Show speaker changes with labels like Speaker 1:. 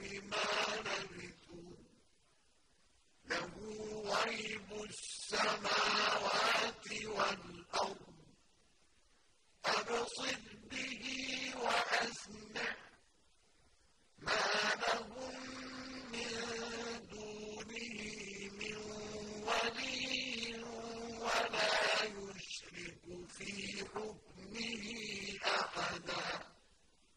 Speaker 1: بما لبثوا له غيب السماوات والأرض أبصر به وأسمع